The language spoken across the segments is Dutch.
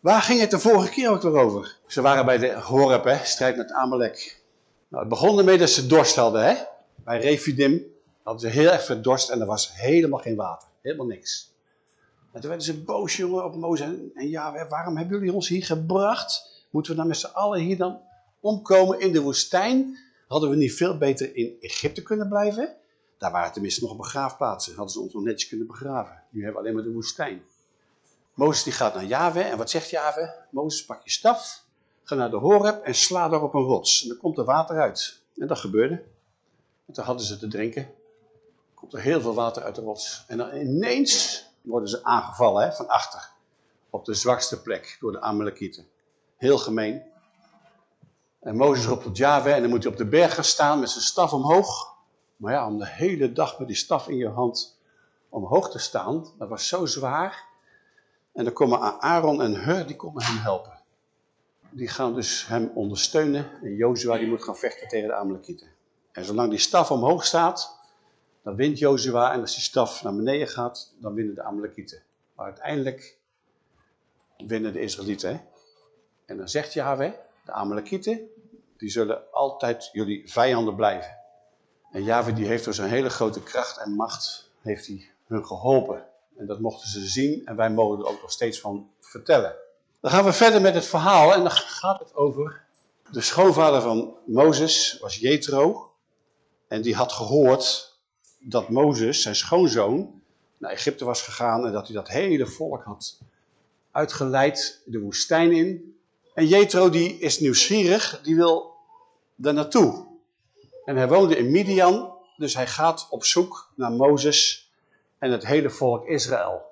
Waar ging het de vorige keer ook weer over? Ze waren bij de Horeb, hè, strijd met Amalek. Nou, het begon ermee dat ze dorst hadden. Hè? Bij Refidim hadden ze heel erg veel dorst en er was helemaal geen water. Helemaal niks. En toen werden ze boos, jongen, op Mozes. En ja, waarom hebben jullie ons hier gebracht? Moeten we dan met z'n allen hier dan omkomen in de woestijn? Hadden we niet veel beter in Egypte kunnen blijven? Daar waren tenminste nog begraafplaatsen. Hadden ze ons nog netjes kunnen begraven. Nu hebben we alleen maar de woestijn. Mozes die gaat naar Yahweh. En wat zegt Yahweh? Mozes, pak je staf. Ga naar de Horeb en sla daar op een rots. En dan komt er water uit. En dat gebeurde. En toen hadden ze te drinken. Komt er heel veel water uit de rots. En dan ineens worden ze aangevallen hè, van achter. Op de zwakste plek door de Amalekieten. Heel gemeen. En Mozes roept tot Yahweh en dan moet hij op de berg gaan staan met zijn staf omhoog. Maar ja, om de hele dag met die staf in je hand omhoog te staan, dat was zo zwaar. En dan komen Aaron en Hur, die komen hem helpen. Die gaan dus hem ondersteunen. En Jozua die moet gaan vechten tegen de Amalekieten. En zolang die staf omhoog staat, dan wint Jozua. En als die staf naar beneden gaat, dan winnen de Amalekieten. Maar uiteindelijk winnen de Israëlieten. En dan zegt Yahweh, de Amalekieten, die zullen altijd jullie vijanden blijven. En Yahweh die heeft door zijn hele grote kracht en macht, heeft hij hun geholpen. En dat mochten ze zien en wij mogen er ook nog steeds van vertellen. Dan gaan we verder met het verhaal en dan gaat het over... De schoonvader van Mozes was Jethro. En die had gehoord dat Mozes, zijn schoonzoon, naar Egypte was gegaan. En dat hij dat hele volk had uitgeleid de woestijn in. En Jethro die is nieuwsgierig, die wil daar naartoe. En hij woonde in Midian, dus hij gaat op zoek naar Mozes en het hele volk Israël.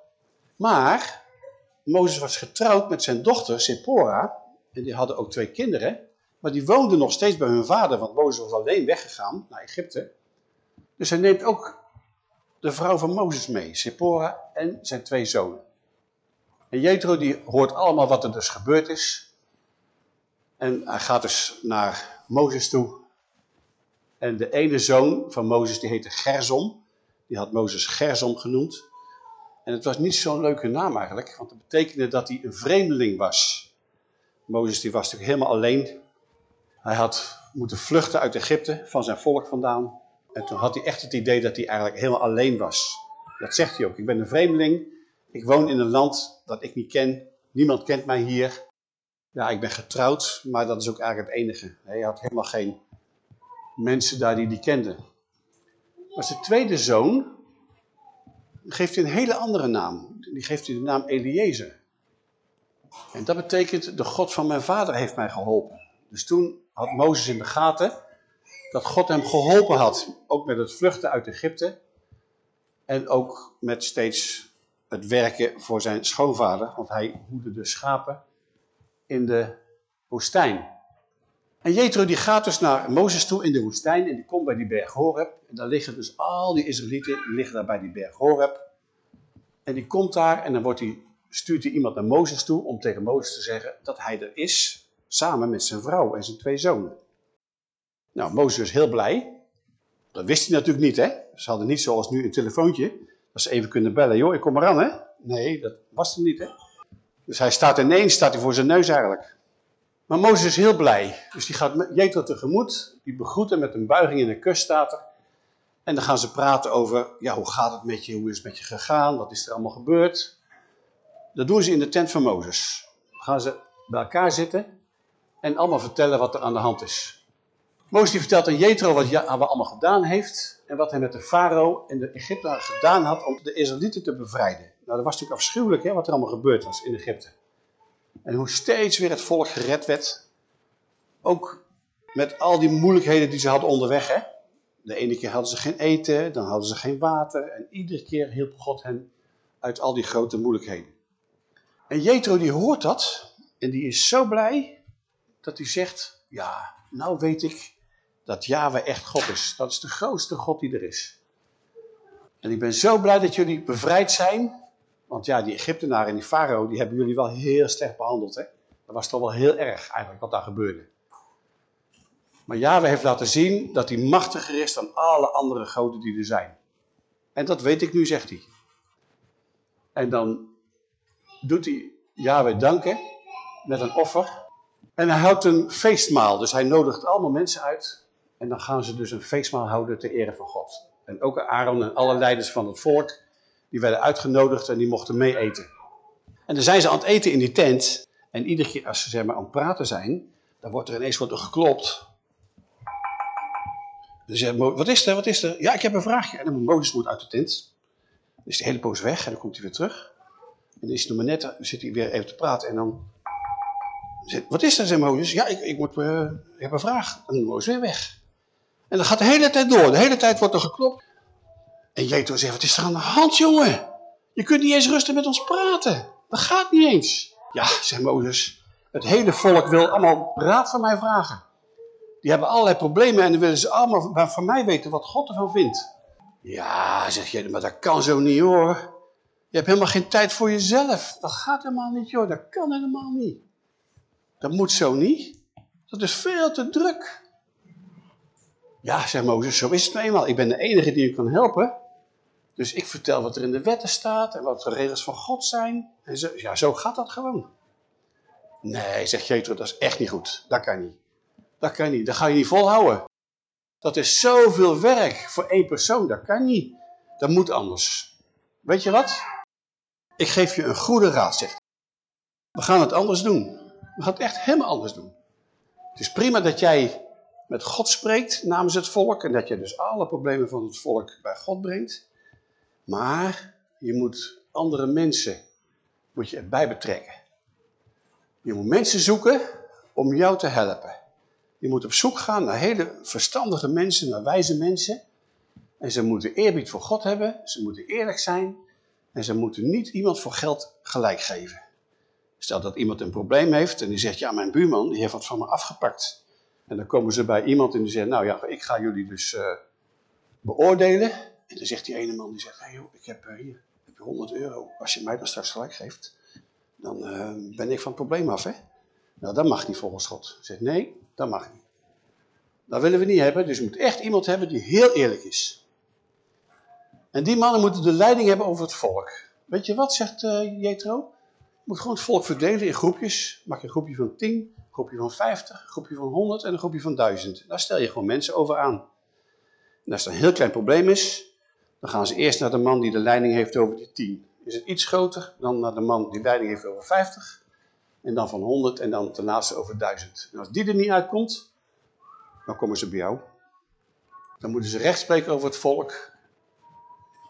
Maar Mozes was getrouwd met zijn dochter Sephora en die hadden ook twee kinderen. Maar die woonden nog steeds bij hun vader, want Mozes was alleen weggegaan naar Egypte. Dus hij neemt ook de vrouw van Mozes mee, Sephora en zijn twee zonen. En Jethro die hoort allemaal wat er dus gebeurd is. En hij gaat dus naar Mozes toe. En de ene zoon van Mozes die heette Gersom. Die had Mozes Gersom genoemd. En het was niet zo'n leuke naam eigenlijk, want dat betekende dat hij een vreemdeling was. Mozes die was natuurlijk helemaal alleen. Hij had moeten vluchten uit Egypte, van zijn volk vandaan. En toen had hij echt het idee dat hij eigenlijk helemaal alleen was. Dat zegt hij ook. Ik ben een vreemdeling. Ik woon in een land dat ik niet ken. Niemand kent mij hier. Ja, ik ben getrouwd, maar dat is ook eigenlijk het enige. Hij had helemaal geen mensen daar die die kenden. Maar zijn tweede zoon geeft hij een hele andere naam. Die geeft hij de naam Eliezer. En dat betekent, de God van mijn vader heeft mij geholpen. Dus toen had Mozes in de gaten dat God hem geholpen had. Ook met het vluchten uit Egypte. En ook met steeds het werken voor zijn schoonvader. Want hij hoede de schapen in de woestijn. En Jethro die gaat dus naar Mozes toe in de woestijn en die komt bij die berg Horeb. En daar liggen dus al die Israëlieten, die liggen daar bij die berg Horeb. En die komt daar en dan wordt hij, stuurt hij iemand naar Mozes toe om tegen Mozes te zeggen dat hij er is, samen met zijn vrouw en zijn twee zonen. Nou, Mozes is heel blij. Dat wist hij natuurlijk niet, hè. Ze hadden niet zoals nu een telefoontje, dat ze even kunnen bellen. Joh, ik kom eraan, hè. Nee, dat was er niet, hè. Dus hij staat ineens, staat hij voor zijn neus eigenlijk. Maar Mozes is heel blij. Dus die gaat Jethro tegemoet. Die begroet hem met een buiging in de kust staat er. En dan gaan ze praten over, ja, hoe gaat het met je? Hoe is het met je gegaan? Wat is er allemaal gebeurd? Dat doen ze in de tent van Mozes. Dan gaan ze bij elkaar zitten en allemaal vertellen wat er aan de hand is. Mozes die vertelt aan Jethro wat hij allemaal gedaan heeft en wat hij met de farao en de Egyptenaren gedaan had om de Israëlieten te bevrijden. Nou, dat was natuurlijk afschuwelijk hè, wat er allemaal gebeurd was in Egypte. En hoe steeds weer het volk gered werd. Ook met al die moeilijkheden die ze hadden onderweg. Hè? De ene keer hadden ze geen eten, dan hadden ze geen water. En iedere keer hielp God hen uit al die grote moeilijkheden. En Jethro die hoort dat en die is zo blij dat hij zegt, ja, nou weet ik dat Yahweh echt God is. Dat is de grootste God die er is. En ik ben zo blij dat jullie bevrijd zijn want ja, die Egyptenaren en die farao, die hebben jullie wel heel slecht behandeld. Hè? Dat was toch wel heel erg eigenlijk wat daar gebeurde. Maar Yahweh heeft laten zien dat hij machtiger is dan alle andere goden die er zijn. En dat weet ik nu, zegt hij. En dan doet hij Yahweh danken met een offer. En hij houdt een feestmaal, dus hij nodigt allemaal mensen uit. En dan gaan ze dus een feestmaal houden ter ere van God. En ook Aaron en alle leiders van het volk, die werden uitgenodigd en die mochten mee eten. En dan zijn ze aan het eten in die tent. En iedere keer als ze zeg maar, aan het praten zijn, dan wordt er ineens wordt geklopt. Dan zegt wat is er, wat is er? Ja, ik heb een vraagje. En dan Mozes moet uit de tent. Dan is hele poos weg en dan komt hij weer terug. En dan is het maar net, dan zit hij weer even te praten en dan... Wat is er, zegt Mozes? Ja, ik, ik, moet, uh, ik heb een vraag. En dan Mozes weer weg. En dat gaat de hele tijd door. De hele tijd wordt er geklopt. En Jethro zegt, wat is er aan de hand, jongen? Je kunt niet eens rustig met ons praten. Dat gaat niet eens. Ja, zegt Mozes, het hele volk wil allemaal raad van mij vragen. Die hebben allerlei problemen en dan willen ze allemaal van mij weten wat God ervan vindt. Ja, zeg je, maar dat kan zo niet hoor. Je hebt helemaal geen tijd voor jezelf. Dat gaat helemaal niet joh, dat kan helemaal niet. Dat moet zo niet. Dat is veel te druk. Ja, zegt Mozes, zo is het nou eenmaal. Ik ben de enige die u kan helpen. Dus ik vertel wat er in de wetten staat en wat de regels van God zijn. En zo, ja, zo gaat dat gewoon. Nee, zegt Jethro, dat is echt niet goed. Dat kan niet. Dat kan niet. Dat ga je niet volhouden. Dat is zoveel werk voor één persoon. Dat kan niet. Dat moet anders. Weet je wat? Ik geef je een goede raad, zegt We gaan het anders doen. We gaan het echt helemaal anders doen. Het is prima dat jij met God spreekt namens het volk. En dat je dus alle problemen van het volk bij God brengt. Maar je moet andere mensen moet je erbij betrekken. Je moet mensen zoeken om jou te helpen. Je moet op zoek gaan naar hele verstandige mensen, naar wijze mensen. En ze moeten eerbied voor God hebben, ze moeten eerlijk zijn. En ze moeten niet iemand voor geld gelijk geven. Stel dat iemand een probleem heeft en die zegt, ja mijn buurman die heeft wat van me afgepakt. En dan komen ze bij iemand en die zegt, nou ja, ik ga jullie dus uh, beoordelen. En dan zegt die ene man, die zegt, hey joh, ik heb uh, hier heb je 100 euro. Als je mij dan straks gelijk geeft, dan uh, ben ik van het probleem af, hè. Nou, dat mag niet volgens God. Zegt, nee, dat mag niet. Dat willen we niet hebben, dus je moet echt iemand hebben die heel eerlijk is. En die mannen moeten de leiding hebben over het volk. Weet je wat, zegt uh, Jethro? Je moet gewoon het volk verdelen in groepjes. Maak een groepje van 10, een groepje van 50, een groepje van 100 en een groepje van 1000. Daar stel je gewoon mensen over aan. En als er een heel klein probleem is, dan gaan ze eerst naar de man die de leiding heeft over die 10. Is het iets groter, dan naar de man die leiding heeft over 50. En dan van 100 en dan daarnaast over 1000. En als die er niet uitkomt, dan komen ze bij jou. Dan moeten ze recht spreken over het volk.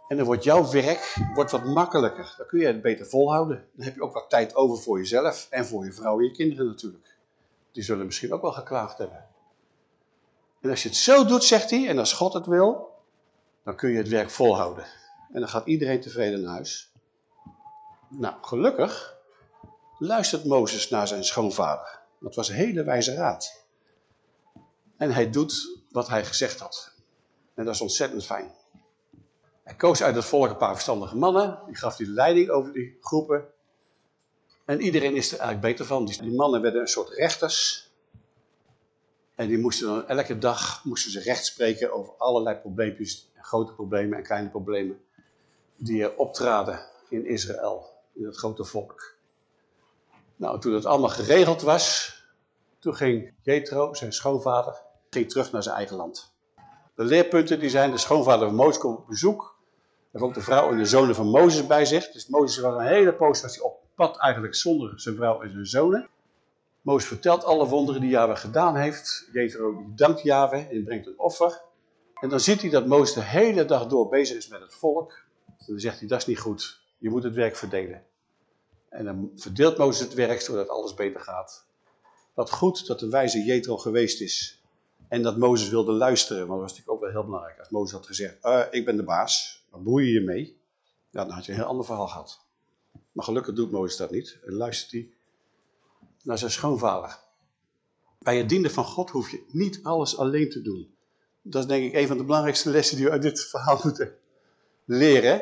En dan wordt jouw werk wordt wat makkelijker. Dan kun je het beter volhouden. Dan heb je ook wat tijd over voor jezelf en voor je vrouw en je kinderen natuurlijk. Die zullen misschien ook wel geklaagd hebben. En als je het zo doet, zegt hij, en als God het wil, dan kun je het werk volhouden. En dan gaat iedereen tevreden naar huis. Nou, gelukkig luistert Mozes naar zijn schoonvader. Dat was een hele wijze raad. En hij doet wat hij gezegd had. En dat is ontzettend fijn. Hij koos uit het volk een paar verstandige mannen. Die gaf die leiding over die groepen. En iedereen is er eigenlijk beter van. Die mannen werden een soort rechters. En die moesten dan elke dag moesten ze recht spreken over allerlei probleempjes. Grote problemen en kleine problemen. Die optraden in Israël. In het grote volk. Nou, toen het allemaal geregeld was. Toen ging Jethro, zijn schoonvader, ging terug naar zijn eigen land. De leerpunten die zijn, de schoonvader van Mozes komt op bezoek. Hij heeft ook de vrouw en de zonen van Mozes bij zich. Dus Mozes was een hele poos was hij op pad eigenlijk zonder zijn vrouw en zijn zonen. Mozes vertelt alle wonderen die Yahweh gedaan heeft. Jethro dankt Yahweh en brengt een offer. En dan ziet hij dat Mozes de hele dag door bezig is met het volk. En dan zegt hij, dat is niet goed. Je moet het werk verdelen. En dan verdeelt Mozes het werk zodat alles beter gaat. Wat goed dat de wijze Jethro geweest is. En dat Mozes wilde luisteren, want dat was natuurlijk ook wel heel belangrijk. Als Mozes had gezegd, uh, ik ben de baas, wat bemoei je je mee? Ja, dan had je een heel ander verhaal gehad. Maar gelukkig doet Mozes dat niet. En luistert hij naar zijn schoonvader. Bij het dienen van God hoef je niet alles alleen te doen. Dat is denk ik een van de belangrijkste lessen die we uit dit verhaal moeten leren.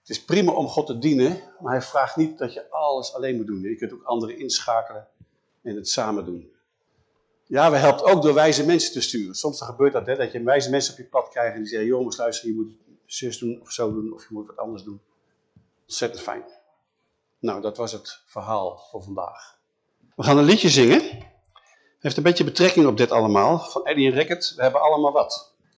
Het is prima om God te dienen, maar hij vraagt niet dat je alles alleen moet doen. Je kunt ook anderen inschakelen en het samen doen. Ja, we helpt ook door wijze mensen te sturen. Soms gebeurt dat, hè, dat je wijze mensen op je pad krijgt en die zeggen, jongens luister, je moet zus doen of zo doen of je moet wat anders doen. Ontzettend fijn. Nou, dat was het verhaal voor vandaag. We gaan een liedje zingen. Heeft een beetje betrekking op dit allemaal. Van Eddie en Rickert. We hebben allemaal wat.